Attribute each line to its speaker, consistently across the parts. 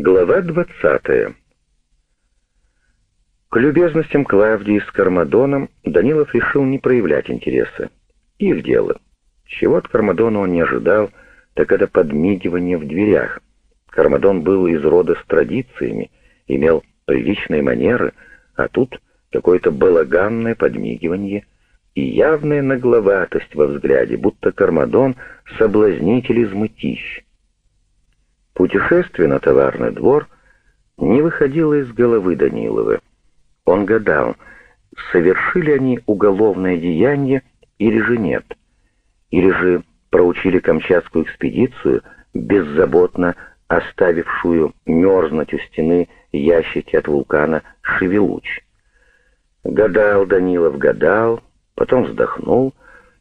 Speaker 1: Глава двадцатая. К любезностям Клавдии с Кармадоном Данилов решил не проявлять интереса. Их дело. Чего от Кармадона он не ожидал, так это подмигивание в дверях. Кармадон был из рода с традициями, имел приличные манеры, а тут какое-то балаганное подмигивание и явная нагловатость во взгляде, будто Кармадон — соблазнитель из мытищ. Путешествие на товарный двор не выходило из головы Данилова. Он гадал, совершили они уголовное деяние или же нет, или же проучили Камчатскую экспедицию, беззаботно оставившую мерзнуть у стены ящики от вулкана Шевелуч. Гадал Данилов, гадал, потом вздохнул,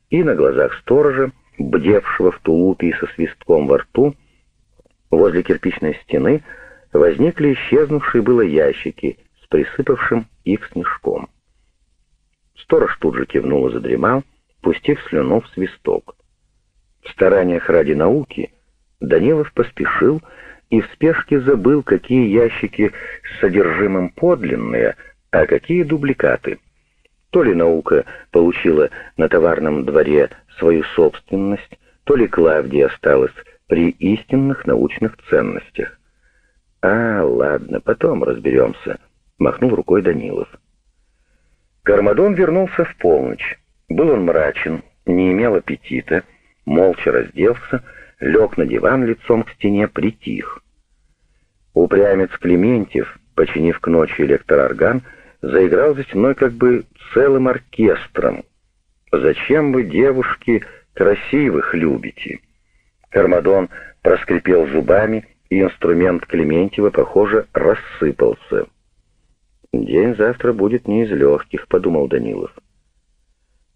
Speaker 1: и на глазах сторожа, бдевшего в тулупе и со свистком во рту, возле кирпичной стены возникли исчезнувшие было ящики с присыпавшим их снежком. Сторож тут же кивнул и задремал, пустив слюну в свисток. В стараниях ради науки Данилов поспешил и в спешке забыл, какие ящики с содержимым подлинные, а какие дубликаты. То ли наука получила на товарном дворе свою собственность, то ли Клавдия осталась при истинных научных ценностях. «А, ладно, потом разберемся», — махнул рукой Данилов. Кармадон вернулся в полночь. Был он мрачен, не имел аппетита, молча разделся, лег на диван лицом к стене, притих. Упрямец Клементьев, починив к ночи электроорган, заиграл за стеной как бы целым оркестром. «Зачем вы, девушки, красивых любите?» Кармадон проскрипел зубами, и инструмент Клементьева, похоже, рассыпался. «День завтра будет не из легких», — подумал Данилов.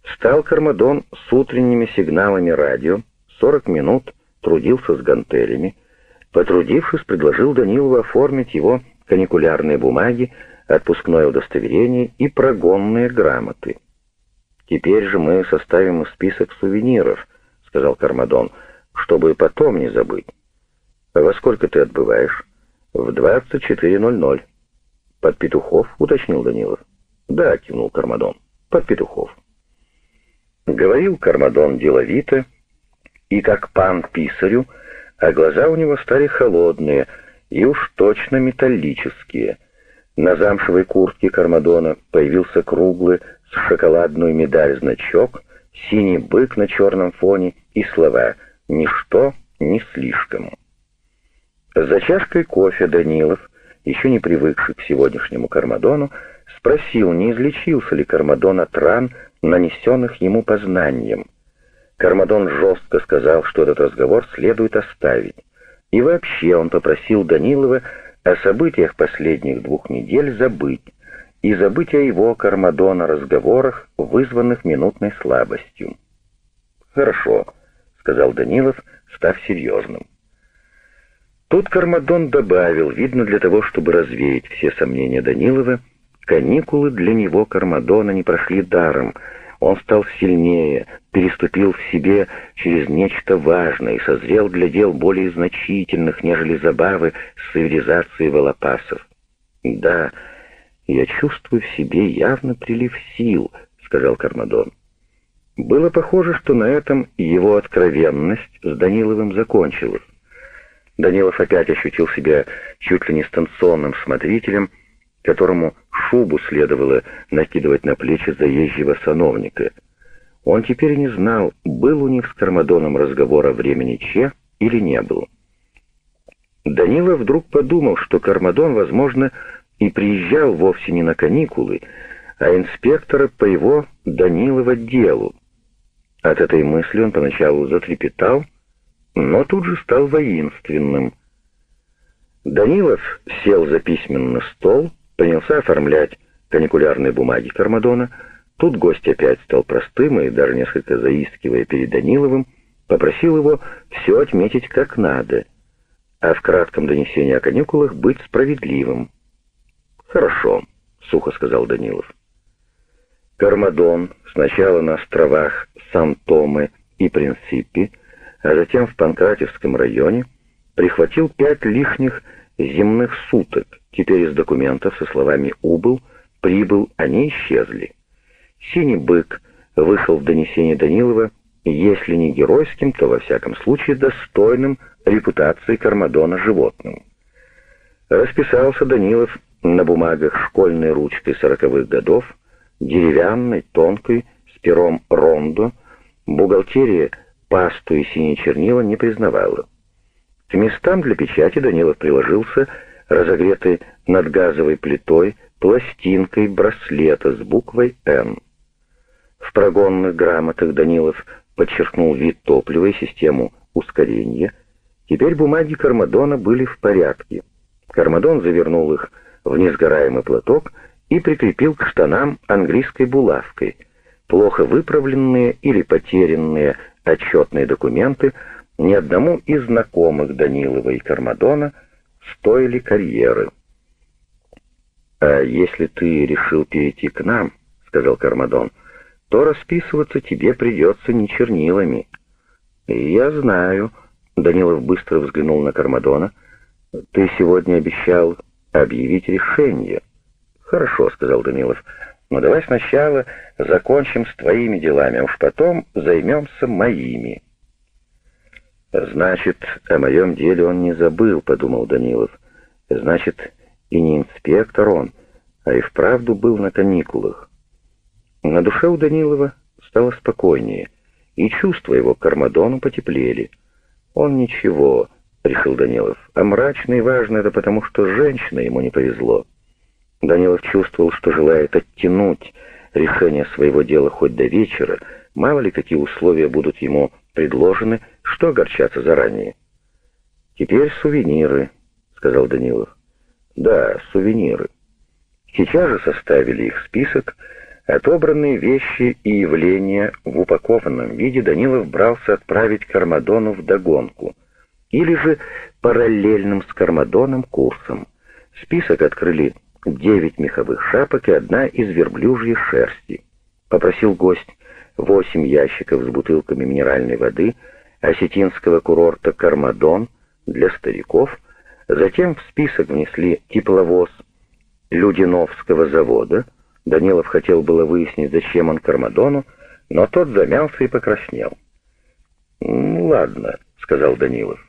Speaker 1: Встал Кармадон с утренними сигналами радио, сорок минут трудился с гантелями, потрудившись, предложил Данилову оформить его каникулярные бумаги, отпускное удостоверение и прогонные грамоты. «Теперь же мы составим список сувениров», — сказал Кармадон, — «чтобы потом не забыть». «Во сколько ты отбываешь?» «В 24.00». «Под Петухов?» — уточнил Данилов. «Да», — кивнул Кармадон, — «под Петухов». Говорил Кармадон деловито и как пан писарю, а глаза у него стали холодные и уж точно металлические. На замшевой куртке Кармадона появился круглый с шоколадную медаль значок, синий бык на черном фоне и слова «Ничто не слишком». За чашкой кофе Данилов, еще не привыкший к сегодняшнему Кармадону, спросил, не излечился ли Кармадон от ран, нанесенных ему познанием. Кармадон жестко сказал, что этот разговор следует оставить. И вообще он попросил Данилова о событиях последних двух недель забыть, и забыть о его, Кармадона, разговорах, вызванных минутной слабостью. «Хорошо», — сказал Данилов, став серьезным. Тут Кармадон добавил, видно для того, чтобы развеять все сомнения Данилова, каникулы для него Кармадона не прошли даром. Он стал сильнее, переступил в себе через нечто важное и созрел для дел более значительных, нежели забавы с цивилизацией волопасов. «Да, я чувствую в себе явно прилив сил», — сказал Кармадон. Было похоже, что на этом его откровенность с Даниловым закончилась. Данилов опять ощутил себя чуть ли не станционным смотрителем, которому шубу следовало накидывать на плечи заезжего сановника. Он теперь не знал, был у них с Кармадоном разговор о времени Че или не был. Данилов вдруг подумал, что Кармадон, возможно, и приезжал вовсе не на каникулы, а инспектора по его Данилова делу. От этой мысли он поначалу затрепетал, но тут же стал воинственным. Данилов сел за письменный стол, принялся оформлять каникулярные бумаги Кармадона. Тут гость опять стал простым и, даже несколько заискивая перед Даниловым, попросил его все отметить как надо, а в кратком донесении о каникулах быть справедливым. «Хорошо», — сухо сказал Данилов. Кармадон сначала на островах Сан-Томе и Принципи, а затем в Панкратевском районе прихватил пять лишних земных суток. Теперь из документов со словами «убыл», «прибыл» они исчезли. «Синий бык» вышел в донесение Данилова, если не геройским, то во всяком случае достойным репутации Кармадона животным. Расписался Данилов на бумагах школьной ручкой сороковых годов, деревянной, тонкой, с пером рондо, бухгалтерия пасту и синие чернила не признавала. К местам для печати Данилов приложился разогретый над газовой плитой пластинкой браслета с буквой «Н». В прогонных грамотах Данилов подчеркнул вид топлива и систему ускорения. Теперь бумаги Кармадона были в порядке. Кармадон завернул их в несгораемый платок и прикрепил к штанам английской булавкой. Плохо выправленные или потерянные отчетные документы ни одному из знакомых Данилова и Кармадона стоили карьеры. «А если ты решил перейти к нам, — сказал Кармадон, — то расписываться тебе придется не чернилами». «Я знаю», — Данилов быстро взглянул на Кармадона, — «ты сегодня обещал объявить решение». «Хорошо», — сказал Данилов, — «но давай сначала закончим с твоими делами, а уж потом займемся моими». «Значит, о моем деле он не забыл», — подумал Данилов. «Значит, и не инспектор он, а и вправду был на каникулах». На душе у Данилова стало спокойнее, и чувства его к Армадону потеплели. «Он ничего», — решил Данилов, — «а мрачно и важно это потому, что женщина ему не повезло». Данилов чувствовал, что желает оттянуть решение своего дела хоть до вечера, мало ли какие условия будут ему предложены, что огорчаться заранее. «Теперь сувениры», — сказал Данилов. «Да, сувениры. Сейчас же составили их список. Отобранные вещи и явления в упакованном виде Данилов брался отправить Кармадону догонку или же параллельным с Кармадоном курсом. Список открыли девять меховых шапок и одна из верблюжьей шерсти. Попросил гость восемь ящиков с бутылками минеральной воды осетинского курорта «Кармадон» для стариков, затем в список внесли тепловоз Людиновского завода. Данилов хотел было выяснить, зачем он Кармадону, но тот замялся и покраснел. «Ну, ладно», — сказал Данилов.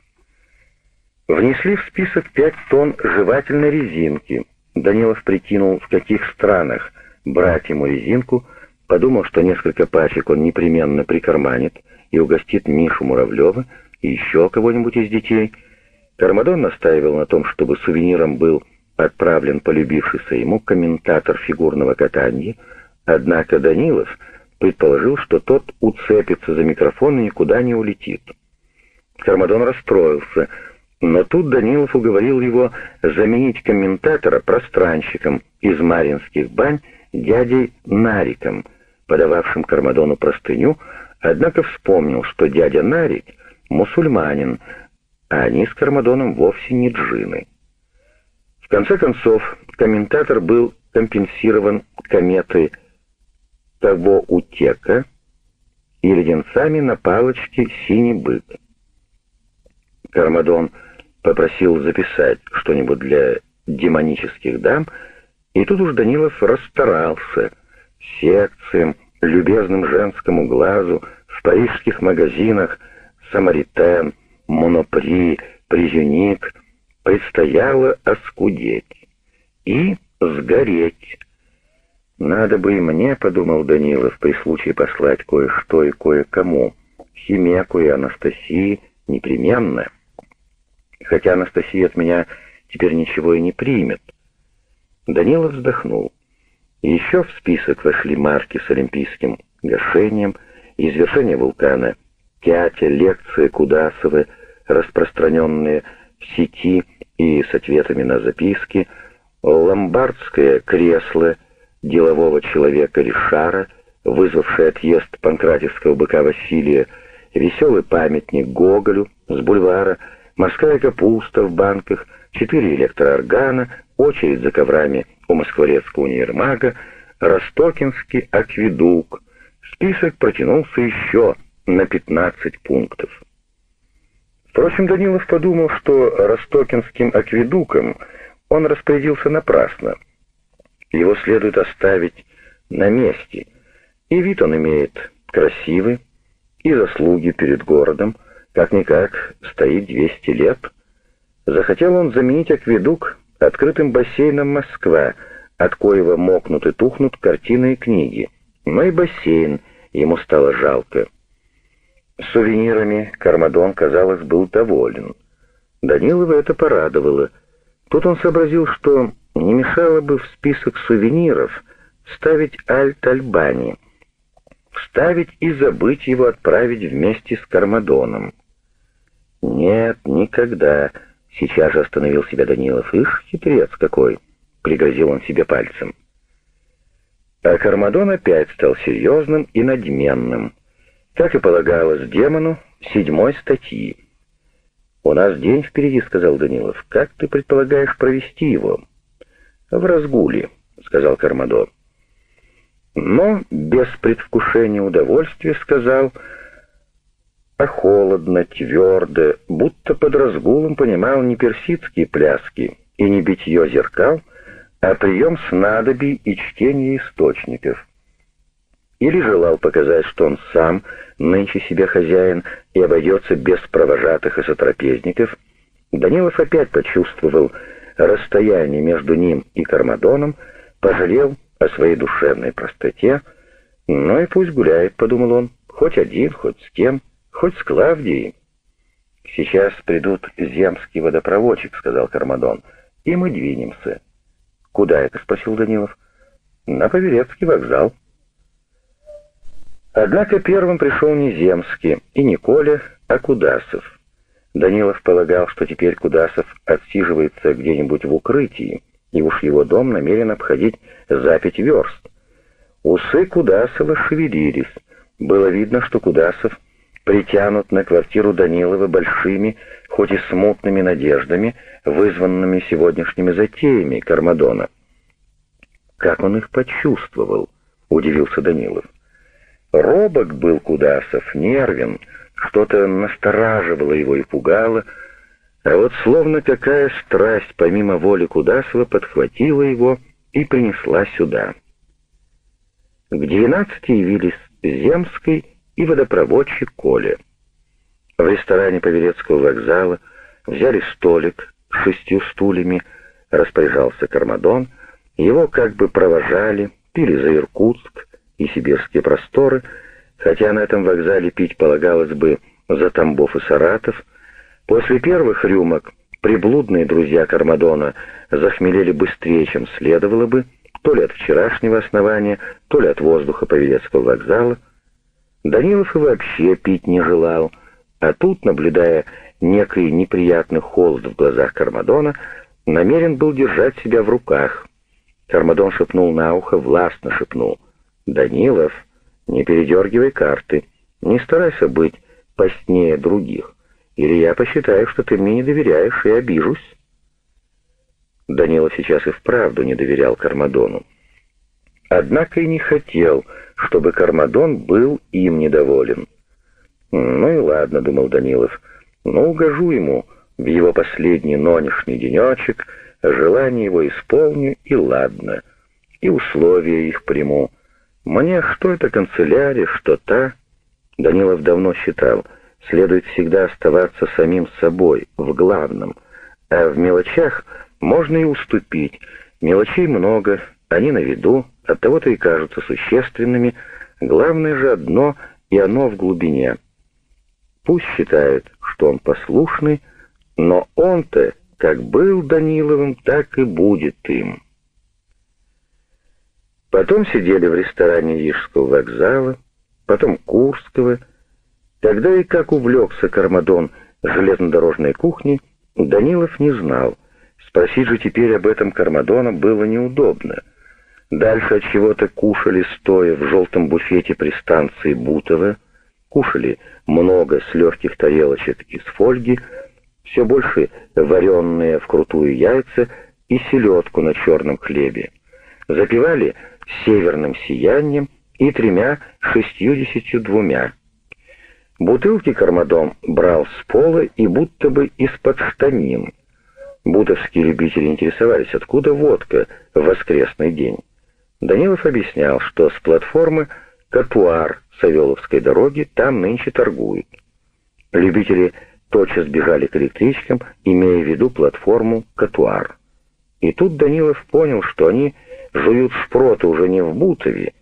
Speaker 1: Внесли в список пять тонн жевательной резинки. Данилов прикинул, в каких странах брать ему резинку — Подумал, что несколько пачек он непременно прикарманит и угостит Мишу Муравлева и еще кого-нибудь из детей. Кармадон настаивал на том, чтобы сувениром был отправлен полюбившийся ему комментатор фигурного катания, однако Данилов предположил, что тот уцепится за микрофон и никуда не улетит. Кармадон расстроился, но тут Данилов уговорил его заменить комментатора пространщиком из Маринских бань дядей Нариком, подававшим Кармадону простыню, однако вспомнил, что дядя Нарик — мусульманин, а они с Кармадоном вовсе не джины. В конце концов, комментатор был компенсирован кометой того утека и леденцами на палочке «Синий бык». Кармадон попросил записать что-нибудь для демонических дам, и тут уж Данилов расстарался — секциям, любезным женскому глазу, в парижских магазинах «Самаритен», «Монопри», «Призюник» предстояло оскудеть и сгореть. «Надо бы и мне, — подумал Данилов, — при случае послать кое-что и кое-кому, Химеку и Анастасии непременно. Хотя Анастасия от меня теперь ничего и не примет». Данилов вздохнул. Еще в список вошли марки с олимпийским гашением, извержение вулкана Кятя, лекции Кудасовы, распространенные в сети и с ответами на записки, ломбардское кресло делового человека Ришара, вызвавшее отъезд панкратевского быка Василия, веселый памятник Гоголю с бульвара, морская капуста в банках, четыре электрооргана, очередь за коврами у Москворецкого универмага, Ростокинский акведук. Список протянулся еще на 15 пунктов. Впрочем, Данилов подумал, что Ростокинским акведуком он распорядился напрасно. Его следует оставить на месте, и вид он имеет красивый, и заслуги перед городом, как-никак стоит 200 лет. Захотел он заменить акведук открытым бассейном Москва, от коего мокнут и тухнут картины и книги. Но и бассейн ему стало жалко. Сувенирами Кармадон, казалось, был доволен. Данилова это порадовало. Тут он сообразил, что не мешало бы в список сувениров ставить Альт-Альбани, вставить и забыть его отправить вместе с Кармадоном. Нет, никогда. Сейчас же остановил себя Данилов. Ишь, хитрец какой! Пригрозил он себе пальцем. А Кармадон опять стал серьезным и надменным. Как и полагалось демону, седьмой статьи. «У нас день впереди», — сказал Данилов. «Как ты предполагаешь провести его?» «В разгуле», — сказал Кармадон. Но без предвкушения удовольствия сказал, а холодно, твердо, будто под разгулом понимал не персидские пляски и не битье зеркал, а прием снадобий и чтение источников. Или желал показать, что он сам нынче себе хозяин и обойдется без провожатых и сотрапезников, Данилов опять почувствовал расстояние между ним и Кармадоном, пожалел о своей душевной простоте, «Ну и пусть гуляет», — подумал он, — «хоть один, хоть с кем, хоть с Клавдией». «Сейчас придут земский водопроводчик», — сказал Кармадон, — «и мы двинемся». «Куда это?» — спросил Данилов. «На Паверецкий вокзал». Однако первым пришел не Земский и не Коля, а Кудасов. Данилов полагал, что теперь Кудасов отсиживается где-нибудь в укрытии, и уж его дом намерен обходить за пять верст. Усы Кудасова шевелились. Было видно, что Кудасов притянут на квартиру Данилова большими, хоть и смутными надеждами, вызванными сегодняшними затеями Кармадона. «Как он их почувствовал?» — удивился Данилов. Робок был Кудасов, нервен, что-то настораживало его и пугало, а вот словно какая страсть помимо воли Кудасова подхватила его и принесла сюда. К двенадцати явились Земской и водопроводчик Коля. В ресторане Паверецкого вокзала взяли столик с шестью стульями, распоряжался Кармадон, его как бы провожали, пили за Иркутск и сибирские просторы, хотя на этом вокзале пить полагалось бы за Тамбов и Саратов, После первых рюмок приблудные друзья Кармадона захмелели быстрее, чем следовало бы, то ли от вчерашнего основания, то ли от воздуха Павелецкого вокзала. Данилов и вообще пить не желал, а тут, наблюдая некий неприятный холод в глазах Кармадона, намерен был держать себя в руках. Кармадон шепнул на ухо, властно шепнул. «Данилов, не передергивай карты, не старайся быть постнее других. Или я посчитаю, что ты мне не доверяешь, и обижусь». Данила сейчас и вправду не доверял Кармадону. Однако и не хотел, чтобы Кармадон был им недоволен. «Ну и ладно», — думал Данилов, — «ну угожу ему в его последний нонешний денечек, желание его исполню, и ладно, и условия их приму. Мне что это канцелярия, что та?» Данилов давно считал — следует всегда оставаться самим собой, в главном, а в мелочах можно и уступить. Мелочей много, они на виду, оттого-то и кажутся существенными, главное же одно, и оно в глубине. Пусть считают, что он послушный, но он-то, как был Даниловым, так и будет им. Потом сидели в ресторане Рижского вокзала, потом Курского, когда и как увлекся Кармадон железнодорожной кухней, Данилов не знал. Спросить же теперь об этом Кармадона было неудобно. Дальше от чего-то кушали стоя в желтом буфете при станции Бутово, кушали много с легких тарелочек из фольги, все больше вареные вкрутую яйца и селедку на черном хлебе. Запивали северным сиянием и тремя шестьюдесятью двумя. Бутылки Кармадон брал с пола и будто бы из-под штанин. Бутовские любители интересовались, откуда водка в воскресный день. Данилов объяснял, что с платформы Катуар Савеловской дороги там нынче торгуют. Любители тотчас бежали к электричкам, имея в виду платформу Катуар. И тут Данилов понял, что они жуют шпроты уже не в Бутове,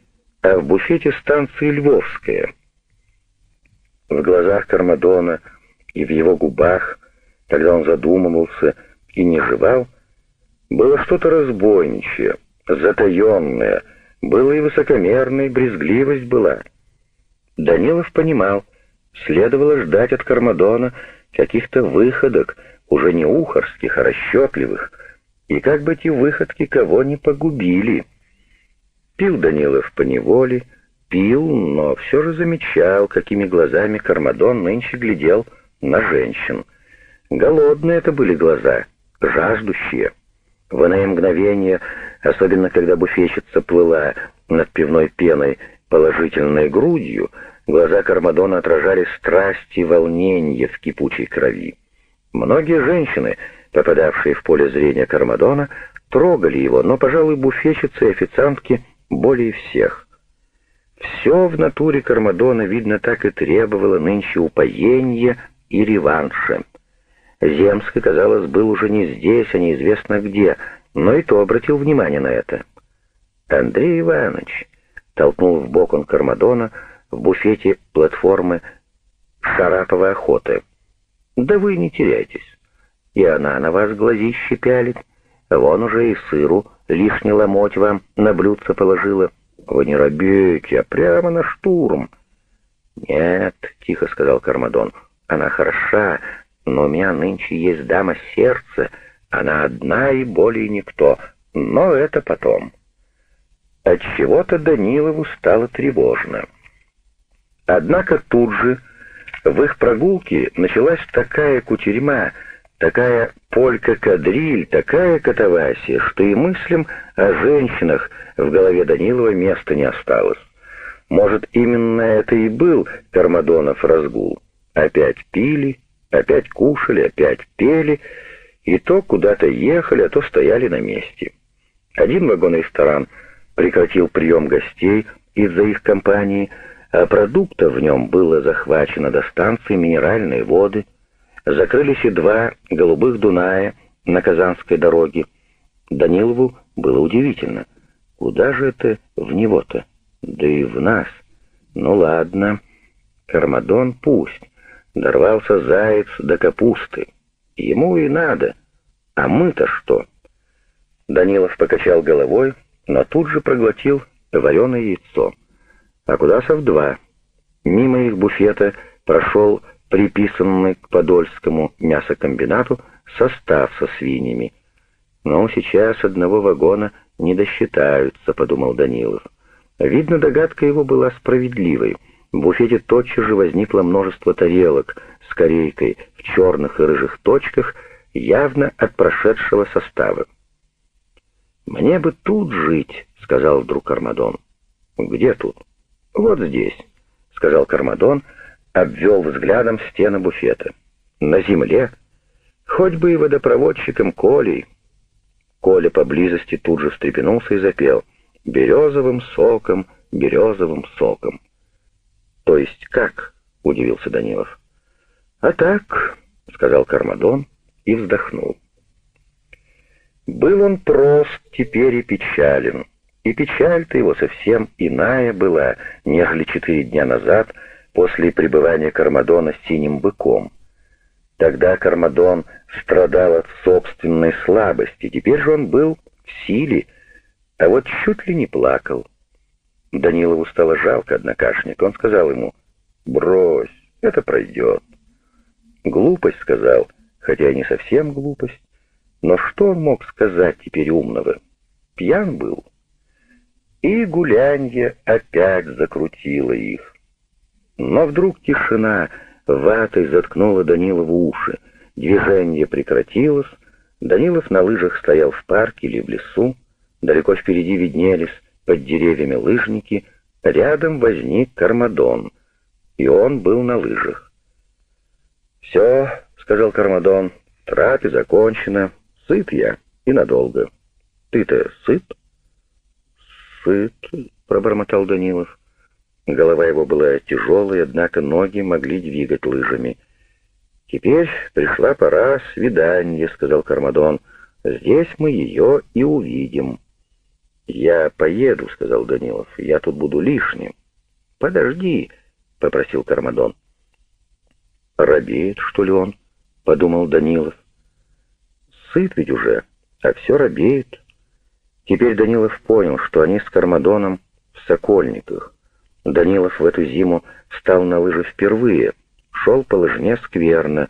Speaker 1: а в буфете станции Львовская. В глазах Кармадона и в его губах, когда он задумывался и не жевал, было что-то разбойничье, затаенное, было и высокомерная, брезгливость была. Данилов понимал, следовало ждать от Кармадона каких-то выходок, уже не ухарских, а расчетливых, и как бы эти выходки кого не погубили. Пил Данилов по неволе, пил, но все же замечал, какими глазами Кармадон нынче глядел на женщин. Голодные это были глаза, жаждущие. В иное мгновение, особенно когда буфетчица плыла над пивной пеной положительной грудью, глаза Кармадона отражали страсть и волнение в кипучей крови. Многие женщины, попадавшие в поле зрения Кармадона, трогали его, но, пожалуй, буфетчицы и официантки более всех. Все в натуре Кармадона, видно, так и требовало нынче упоения и реванша. Земский, казалось, был уже не здесь, а неизвестно где, но и то обратил внимание на это. Андрей Иванович толкнул в бок он Кармадона в буфете платформы Шараповой охоты. «Да вы не теряйтесь. И она на вас глазище пялит. Вон уже и сыру лишний ломоть вам на блюдце положила. Вы не робейте, а прямо на штурм». «Нет», — тихо сказал Кармадон, — «она хороша, но у меня нынче есть дама сердца, она одна и более никто, но это потом». От чего то Данилову стало тревожно. Однако тут же в их прогулке началась такая кутерьма, такая полька-кадриль, такая катавасия, что и мыслям о женщинах в голове Данилова места не осталось. Может, именно это и был Кармадонов разгул. Опять пили, опять кушали, опять пели, и то куда-то ехали, а то стояли на месте. Один вагон-ресторан прекратил прием гостей из-за их компании, а продуктов в нем было захвачено до станции минеральной воды, закрылись и два голубых Дуная на Казанской дороге. Данилову было удивительно. Куда же это в него-то? Да и в нас. Ну ладно, Кармадон пусть. Дорвался заяц до капусты. Ему и надо. А мы-то что? Данилов покачал головой, но тут же проглотил вареное яйцо. А куда Сов-2? Мимо их буфета прошел приписанный к Подольскому мясокомбинату состав со свиньями. Но сейчас одного вагона не досчитаются, подумал Данилов. Видно, догадка его была справедливой. В буфете тотчас же возникло множество тарелок с в черных и рыжих точках, явно от прошедшего состава. «Мне бы тут жить», — сказал вдруг Армадон. «Где тут?» «Вот здесь», — сказал Кармадон, обвел взглядом стены буфета. «На земле? Хоть бы и водопроводчиком Колей». Коля поблизости тут же встрепенулся и запел «Березовым соком, березовым соком». «То есть как?» — удивился Данилов. «А так», — сказал Кармадон и вздохнул. Был он прост теперь и печален. И печаль-то его совсем иная была, нежели четыре дня назад, после пребывания Кармадона с синим быком. Тогда Кармадон страдал от собственной слабости, теперь же он был в силе, а вот чуть ли не плакал. Данилову стало жалко однокашника. Он сказал ему, «Брось, это пройдет». «Глупость», — сказал, хотя и не совсем глупость. Но что он мог сказать теперь умного? Пьян был. И гулянье опять закрутило их. Но вдруг тишина ватой заткнула Данилову уши. Движение прекратилось. Данилов на лыжах стоял в парке или в лесу. Далеко впереди виднелись под деревьями лыжники. Рядом возник Кармадон. и он был на лыжах. «Все», — сказал Кармадон, — «трапе закончена, сыт я и надолго». «Ты-то сыт?» «Сыт», — пробормотал Данилов. Голова его была тяжелой, однако ноги могли двигать лыжами. «Теперь пришла пора свидания», — сказал Кармадон. «Здесь мы ее и увидим». «Я поеду», — сказал Данилов. «Я тут буду лишним». «Подожди», — попросил Кармадон. «Робеет, что ли он?» — подумал Данилов. «Сыт ведь уже, а все робеет». Теперь Данилов понял, что они с Кармадоном в Сокольниках. Данилов в эту зиму встал на лыжи впервые, шел по лыжне скверно,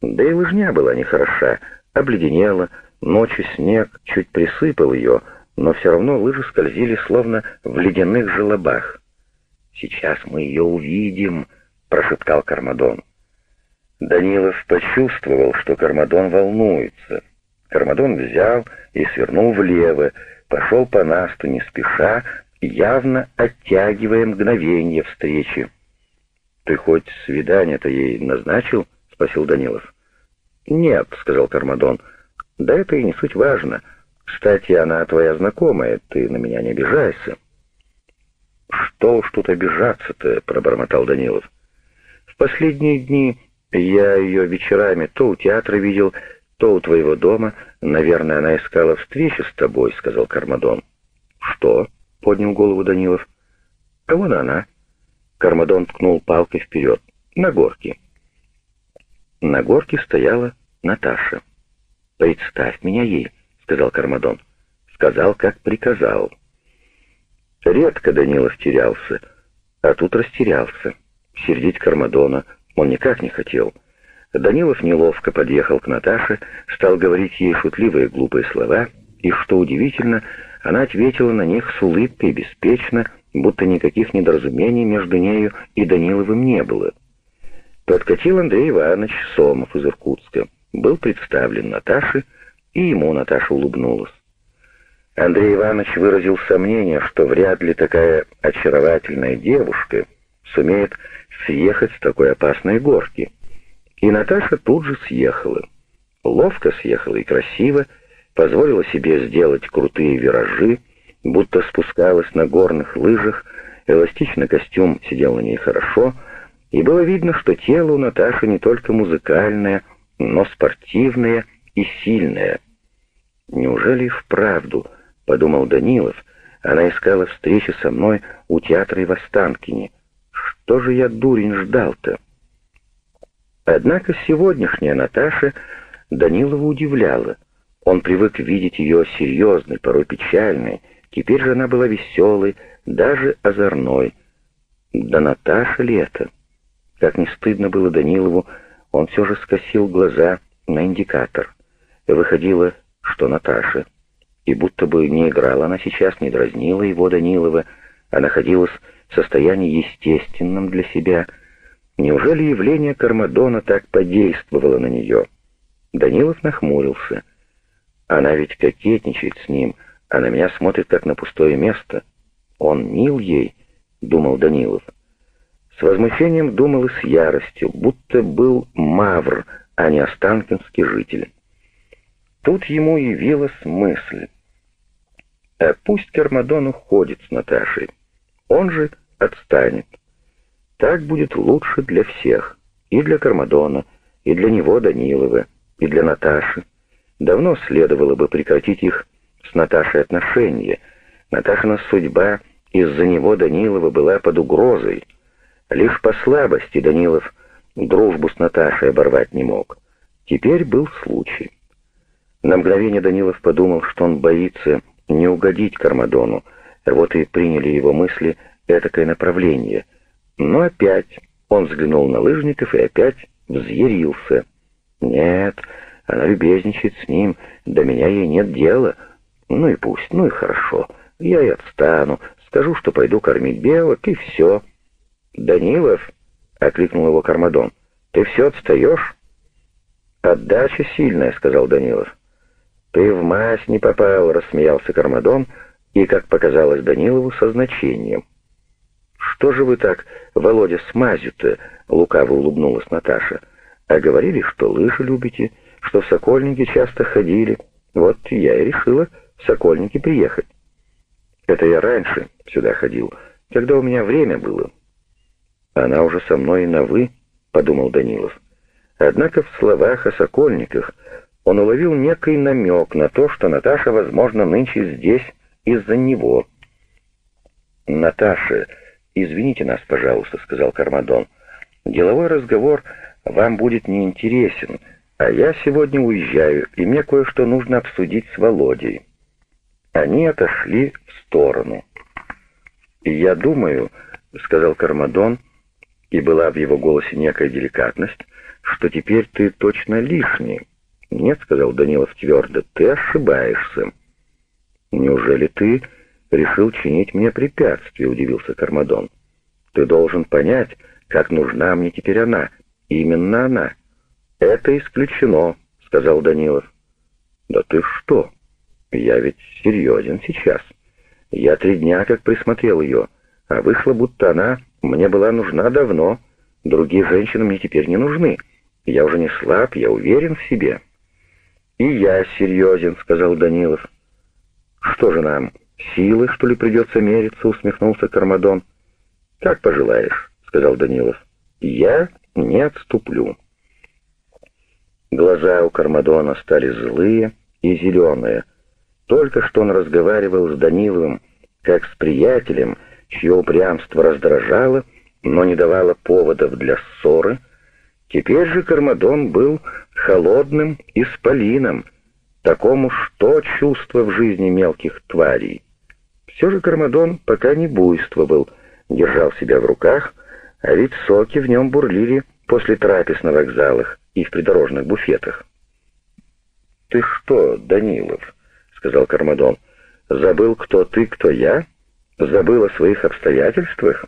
Speaker 1: да и лыжня была нехороша, обледенела, ночью снег чуть присыпал ее, но все равно лыжи скользили словно в ледяных желобах. «Сейчас мы ее увидим», — прошептал Кармадон. Данилов почувствовал, что Кармадон волнуется. Кармадон взял и свернул влево, пошел по насту не спеша, явно оттягивая мгновение встречи. «Ты хоть свидание-то ей назначил?» — спросил Данилов. «Нет», — сказал Кармадон. «Да это и не суть важно. Кстати, она твоя знакомая, ты на меня не обижайся». «Что уж тут обижаться-то?» — пробормотал Данилов. «В последние дни я ее вечерами то у театра видел, то у твоего дома. Наверное, она искала встречи с тобой», — сказал Кармадон. «Что?» — поднял голову Данилов. «А вон она». Кармадон ткнул палкой вперед. «На горке». На горке стояла Наташа. «Представь меня ей», — сказал Кармадон. Сказал, как приказал. Редко Данилов терялся, а тут растерялся. Сердить Кармадона он никак не хотел. Данилов неловко подъехал к Наташе, стал говорить ей шутливые глупые слова, и, что удивительно, она ответила на них с улыбкой беспечно, будто никаких недоразумений между нею и Даниловым не было. Подкатил Андрей Иванович Сомов из Иркутска, был представлен Наташе, и ему Наташа улыбнулась. Андрей Иванович выразил сомнение, что вряд ли такая очаровательная девушка сумеет съехать с такой опасной горки. И Наташа тут же съехала. Ловко съехала и красиво, позволила себе сделать крутые виражи, будто спускалась на горных лыжах, эластичный костюм сидел на ней хорошо, и было видно, что тело у Наташи не только музыкальное, но спортивное и сильное. Неужели вправду подумал Данилов. Она искала встречи со мной у театра в Останкине. Что же я, дурень, ждал-то? Однако сегодняшняя Наташа Данилова удивляла. Он привык видеть ее серьезной, порой печальной. Теперь же она была веселой, даже озорной. Да Наташа ли это? Как не стыдно было Данилову, он все же скосил глаза на индикатор. Выходило, что Наташа — и будто бы не играла она сейчас, не дразнила его Данилова, а находилась состоянии естественном для себя. Неужели явление Кармадона так подействовало на нее? Данилов нахмурился. Она ведь кокетничает с ним, а на меня смотрит как на пустое место. Он мил ей, думал Данилов. С возмущением думал и с яростью, будто был мавр, а не останкинский житель. Тут ему явилась мысль. А пусть Кармадон уходит с Наташей. Он же отстанет. Так будет лучше для всех. И для Кармадона, и для него Данилова, и для Наташи. Давно следовало бы прекратить их с Наташей отношения. Наташина судьба из-за него Данилова была под угрозой. Лишь по слабости Данилов дружбу с Наташей оборвать не мог. Теперь был случай. На мгновение Данилов подумал, что он боится не угодить Кармадону, вот и приняли его мысли этакое направление. Но опять он взглянул на лыжников и опять взъярился. «Нет, она любезничает с ним, до меня ей нет дела. Ну и пусть, ну и хорошо, я и отстану, скажу, что пойду кормить белок, и все». «Данилов!» — окликнул его Кармадон. «Ты все отстаешь?» «Отдача сильная», — сказал Данилов. «Ты в мазь не попал», — рассмеялся Кармадон, и, как показалось Данилову, со значением. что же вы так, Володя, с мазью-то?» — лукаво улыбнулась Наташа. «А говорили, что лыжи любите, что в Сокольники часто ходили. Вот я и решила в Сокольники приехать. Это я раньше сюда ходил, когда у меня время было». «Она уже со мной на «вы», — подумал Данилов. Однако в словах о Сокольниках он уловил некий намек на то, что Наташа, возможно, нынче здесь из-за него. «Наташа, извините нас, пожалуйста», — сказал Кармадон. «Деловой разговор вам будет неинтересен, а я сегодня уезжаю, и мне кое-что нужно обсудить с Володей». Они отошли в сторону. «Я думаю», — сказал Кармадон, и была в его голосе некая деликатность, «что теперь ты точно лишний». «Нет», — сказал Данилов твердо, — «ты ошибаешься». «Неужели ты решил чинить мне препятствие?» — удивился Кармадон. «Ты должен понять, как нужна мне теперь она. Именно она». «Это исключено», — сказал Данилов. «Да ты что? Я ведь серьезен сейчас. Я три дня как присмотрел ее, а вышло, будто она мне была нужна давно. Другие женщины мне теперь не нужны. Я уже не слаб, я уверен в себе». «И я серьезен», — сказал Данилов. «Что же нам, силы, что ли, придется мериться?» — усмехнулся Кармадон. «Как пожелаешь», — сказал Данилов. «Я не отступлю». Глаза у Кармадона стали злые и зеленые. Только что он разговаривал с Даниловым, как с приятелем, чье упрямство раздражало, но не давало поводов для ссоры. Теперь же Кармадон был холодным исполином, такому что чувство в жизни мелких тварей. Все же Кармадон пока не буйствовал, держал себя в руках, а ведь соки в нем бурлили после трапез на вокзалах и в придорожных буфетах. «Ты что, Данилов?» — сказал Кармадон. «Забыл, кто ты, кто я? Забыл о своих обстоятельствах?»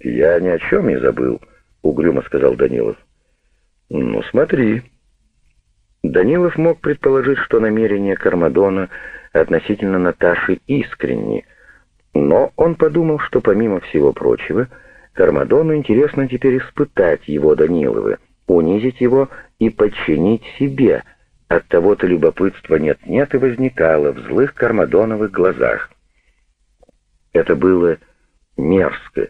Speaker 1: «Я ни о чем не забыл», — угрюмо сказал Данилов. «Ну, смотри». Данилов мог предположить, что намерения Кармадона относительно Наташи искренни, но он подумал, что помимо всего прочего, Кармадону интересно теперь испытать его Данилова, унизить его и подчинить себе. От того-то любопытства нет-нет и возникало в злых Кармадоновых глазах. Это было мерзко.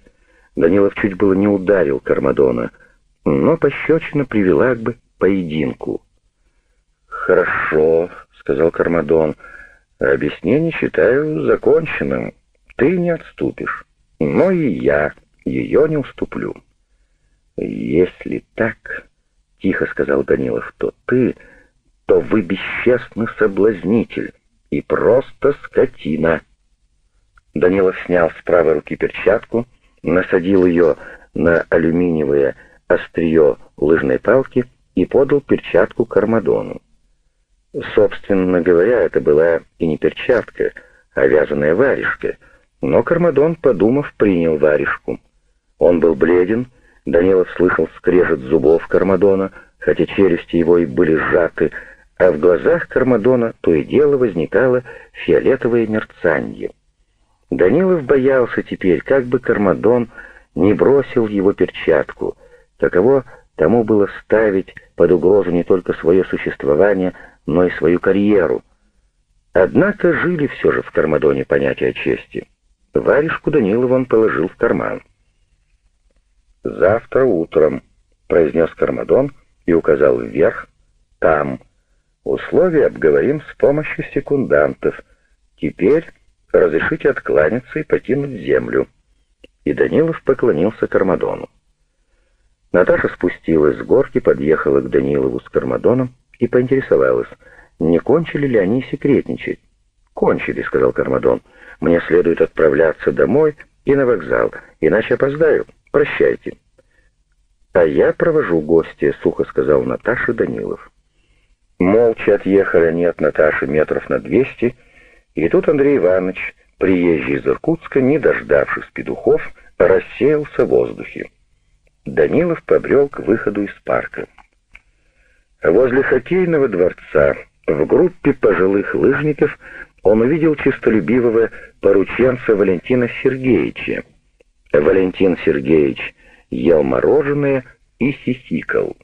Speaker 1: Данилов чуть было не ударил Кармадона — но пощечина привела к бы поединку. «Хорошо», — сказал Кармадон, — «объяснение считаю законченным. Ты не отступишь, но и я ее не уступлю». «Если так», — тихо сказал Данилов, — «то ты, то вы бесчестный соблазнитель и просто скотина». Данилов снял с правой руки перчатку, насадил ее на алюминиевые острие лыжной палки и подал перчатку Кармадону. Собственно говоря, это была и не перчатка, а вязаная варежка, но Кармадон, подумав, принял варежку. Он был бледен, Данилов слышал скрежет зубов Кармадона, хотя челюсти его и были сжаты, а в глазах Кармадона то и дело возникало фиолетовое мерцанье. Данилов боялся теперь, как бы Кармадон не бросил его перчатку — Таково тому было ставить под угрозу не только свое существование, но и свою карьеру. Однако жили все же в Кармадоне понятия чести. Варежку Данилова он положил в карман. «Завтра утром», — произнес Кармадон и указал вверх, «там». Условия обговорим с помощью секундантов. Теперь разрешите откланяться и покинуть землю». И Данилов поклонился Кармадону. Наташа спустилась с горки, подъехала к Данилову с Кармадоном и поинтересовалась, не кончили ли они секретничать. «Кончили», — сказал Кармадон. «Мне следует отправляться домой и на вокзал, иначе опоздаю. Прощайте». «А я провожу гостя», — сухо сказал Наташа Данилов. Молча отъехали они от Наташи метров на двести, и тут Андрей Иванович, приезжий из Иркутска, не дождавшись петухов, рассеялся в воздухе. Данилов побрел к выходу из парка. Возле хоккейного дворца в группе пожилых лыжников он увидел чистолюбивого порученца Валентина Сергеевича. Валентин Сергеевич ел мороженое и хихикал.